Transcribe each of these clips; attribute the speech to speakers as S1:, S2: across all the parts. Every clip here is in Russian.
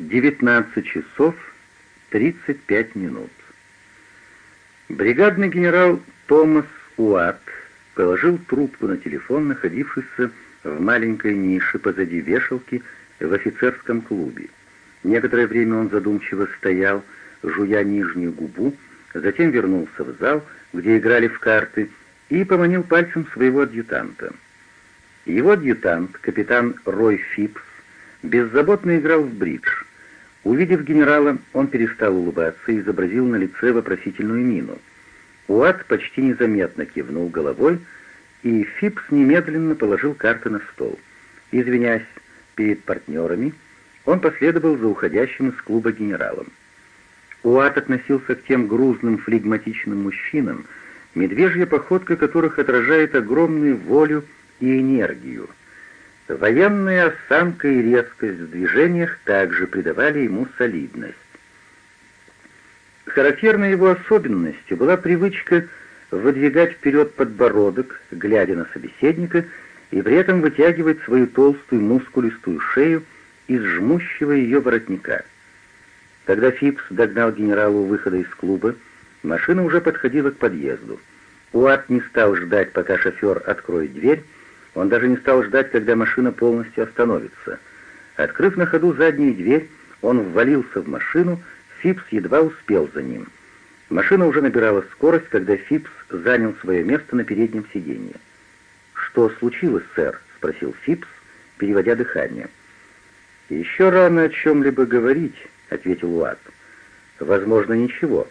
S1: 19 часов 35 минут. Бригадный генерал Томас Уатт положил трубку на телефон, находившийся в маленькой нише позади вешалки в офицерском клубе. Некоторое время он задумчиво стоял, жуя нижнюю губу, затем вернулся в зал, где играли в карты, и поманил пальцем своего адъютанта. Его адъютант, капитан Рой Фипс, беззаботно играл в бридж — Увидев генерала, он перестал улыбаться и изобразил на лице вопросительную мину. Уат почти незаметно кивнул головой, и Фипс немедленно положил карты на стол. Извиняясь перед партнерами, он последовал за уходящим из клуба генералом. Уат относился к тем грузным флегматичным мужчинам, медвежья походка которых отражает огромную волю и энергию — Военная осанка и резкость в движениях также придавали ему солидность. Характерной его особенностью была привычка выдвигать вперед подбородок, глядя на собеседника, и при этом вытягивать свою толстую мускулистую шею из жмущего ее воротника. Когда Фипс догнал генерала у выхода из клуба, машина уже подходила к подъезду. Уат не стал ждать, пока шофер откроет дверь, он даже не стал ждать, когда машина полностью остановится. Открыв на ходу заднюю дверь, он ввалился в машину, Фипс едва успел за ним. Машина уже набирала скорость, когда Фипс занял свое место на переднем сиденье. «Что случилось, сэр?» — спросил Фипс, переводя дыхание. «Еще рано о чем-либо говорить», — ответил Уатт. «Возможно, ничего.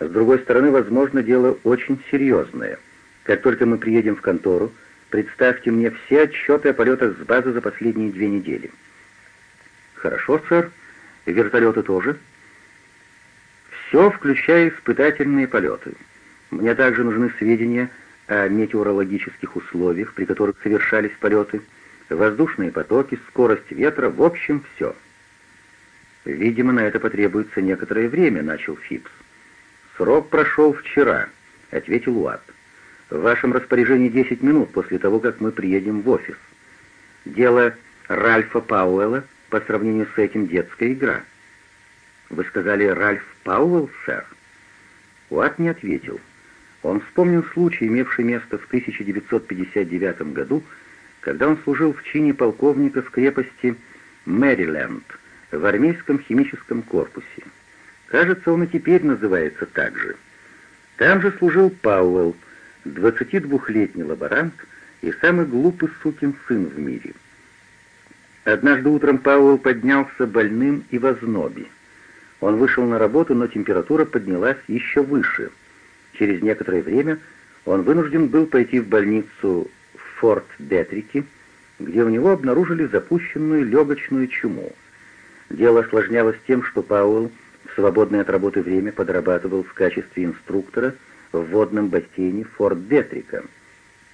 S1: С другой стороны, возможно, дело очень серьезное. Как только мы приедем в контору, Представьте мне все отчеты о полетах с базы за последние две недели». «Хорошо, сэр. Вертолеты тоже?» «Все, включая испытательные полеты. Мне также нужны сведения о метеорологических условиях, при которых совершались полеты, воздушные потоки, скорость ветра, в общем, все». «Видимо, на это потребуется некоторое время», — начал Фипс. «Срок прошел вчера», — ответил Уатт. В вашем распоряжении 10 минут после того, как мы приедем в офис. Дело Ральфа Пауэлла по сравнению с этим детская игра. Вы сказали «Ральф Пауэлл, сэр?» Уат не ответил. Он вспомнил случай, имевший место в 1959 году, когда он служил в чине полковника в крепости Мэриленд в армейском химическом корпусе. Кажется, он и теперь называется так же. Там же служил Пауэлл, 22-летний лаборант и самый глупый сукин сын в мире. Однажды утром Пауэлл поднялся больным и в ознобе. Он вышел на работу, но температура поднялась еще выше. Через некоторое время он вынужден был пойти в больницу в Форт Детрики, где у него обнаружили запущенную легочную чуму. Дело осложнялось тем, что Пауэлл в свободное от работы время подрабатывал в качестве инструктора – в водном бассейне Форт Детрика.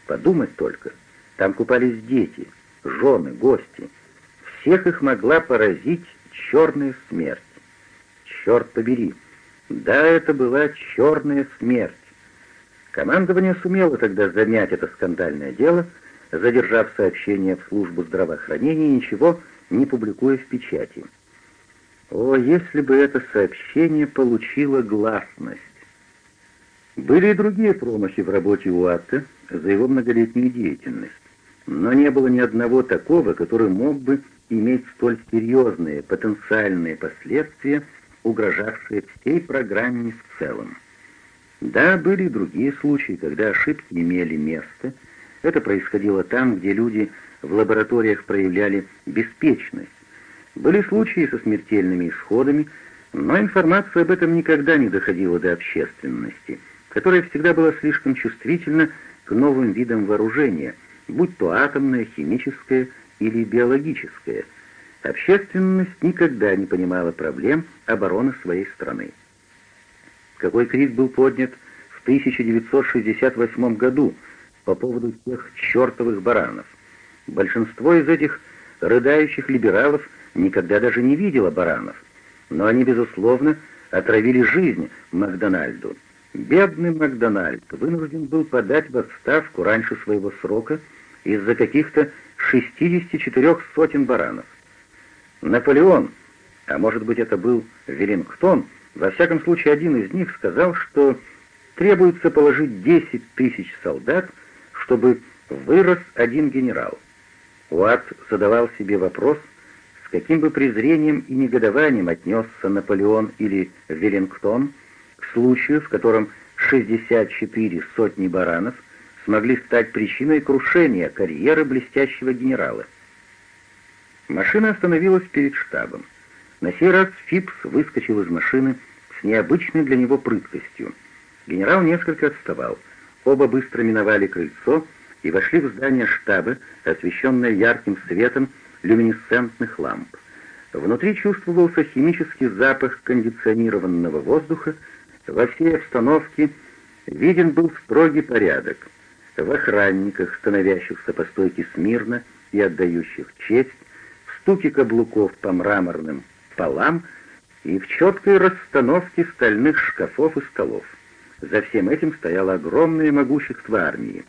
S1: Подумать только, там купались дети, жены, гости. Всех их могла поразить черная смерть. Черт побери, да, это была черная смерть. Командование сумело тогда замять это скандальное дело, задержав сообщение в службу здравоохранения и ничего не публикуя в печати. О, если бы это сообщение получило гласность! Были и другие промахи в работе Уатта за его многолетнюю деятельность, но не было ни одного такого, который мог бы иметь столь серьезные потенциальные последствия, угрожавшие всей программе в целом. Да, были и другие случаи, когда ошибки имели место. Это происходило там, где люди в лабораториях проявляли беспечность. Были случаи со смертельными исходами, но информация об этом никогда не доходила до общественности – которое всегда было слишком чувствительно к новым видам вооружения, будь то атомное, химическое или биологическое. Общественность никогда не понимала проблем обороны своей страны. Какой крик был поднят в 1968 году по поводу тех чертовых баранов. Большинство из этих рыдающих либералов никогда даже не видело баранов, но они, безусловно, отравили жизнь Макдональду. Бедный Макдональд вынужден был подать в отставку раньше своего срока из-за каких-то 64 сотен баранов. Наполеон, а может быть это был Веллингтон, во всяком случае один из них сказал, что требуется положить 10 тысяч солдат, чтобы вырос один генерал. Уатт задавал себе вопрос, с каким бы презрением и негодованием отнесся Наполеон или Веллингтон – случаю, в котором 64 сотни баранов смогли стать причиной крушения карьеры блестящего генерала. Машина остановилась перед штабом. На сей раз Фипс выскочил из машины с необычной для него прыткостью. Генерал несколько отставал. Оба быстро миновали крыльцо и вошли в здание штаба, освещенное ярким светом люминесцентных ламп. Внутри чувствовался химический запах кондиционированного воздуха, во всей обстановке виден был строгий порядок. В охранниках, становящихся по стойке смирно и отдающих честь, в стуке каблуков по мраморным полам и в четкой расстановке стальных шкафов и столов. За всем этим стояло огромное могущество армии.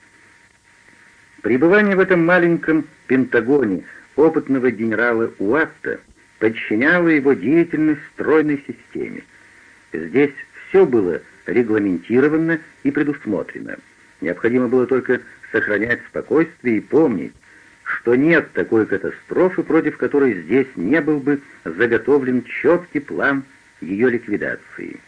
S1: Пребывание в этом маленьком Пентагоне опытного генерала Уатта подчиняло его деятельность стройной системе. Здесь все было регламентировано и предусмотрено. Необходимо было только сохранять спокойствие и помнить, что нет такой катастрофы, против которой здесь не был бы заготовлен четкий план ее ликвидации.